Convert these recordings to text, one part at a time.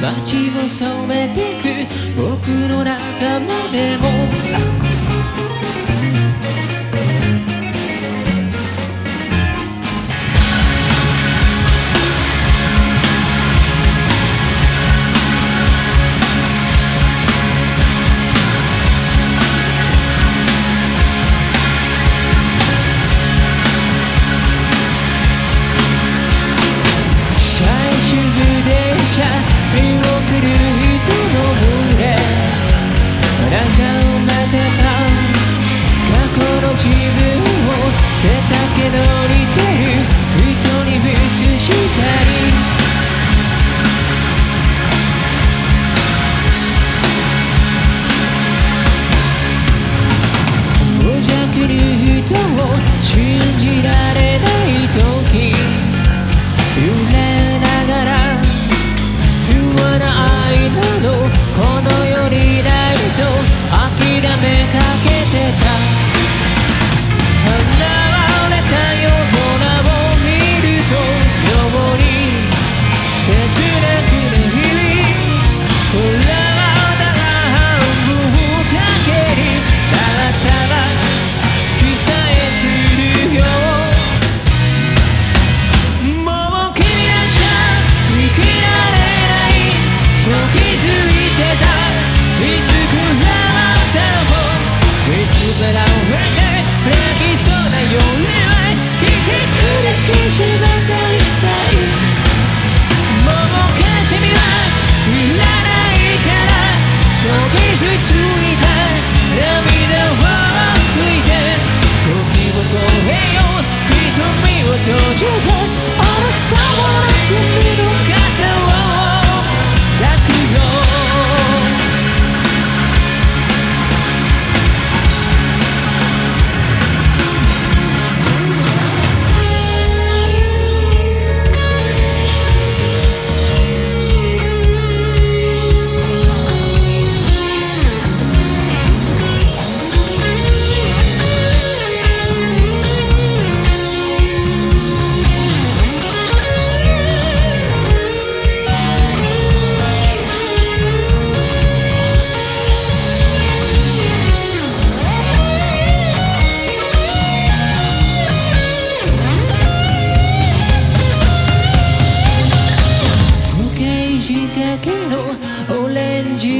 街を染めてく。僕の中までも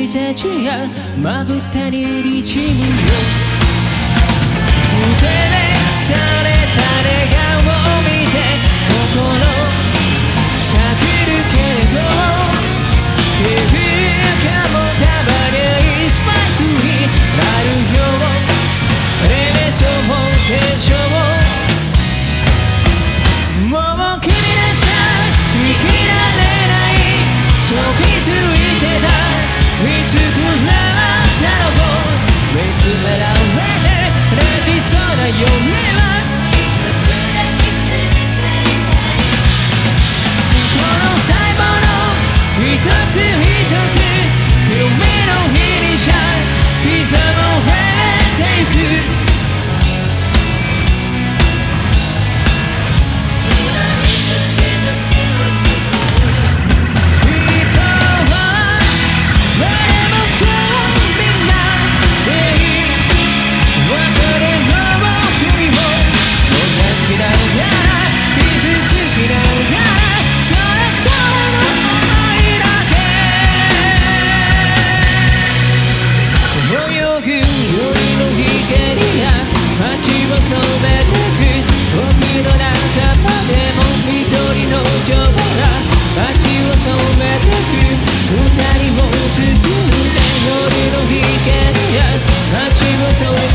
지자지야 마구 하늘이 지는 夢の日にじゃ刻まれてゆく。to